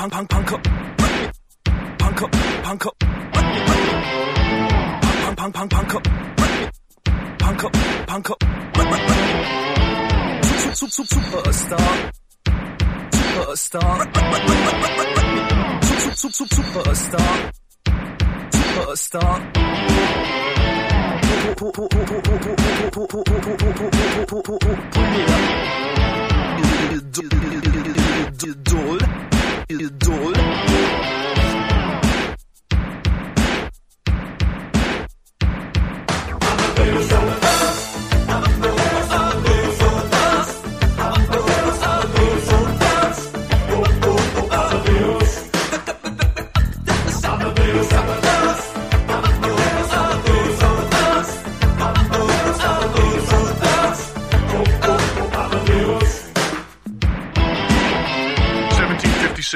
방, 방, 방컵. 방컵, 방컵. 방, 방, 방, 방컵. 방컵, 방컵. 수, 수, 수, 슈퍼스타. 슈퍼스타. 수, 수, 수, 수, 슈퍼스타. 슈 Idol. Pero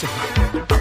Music.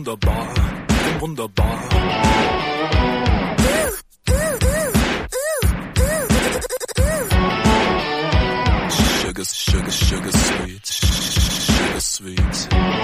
Wunderbar, wun wunderbar. Sugar, sugar, sugar sweet, sugar sweet.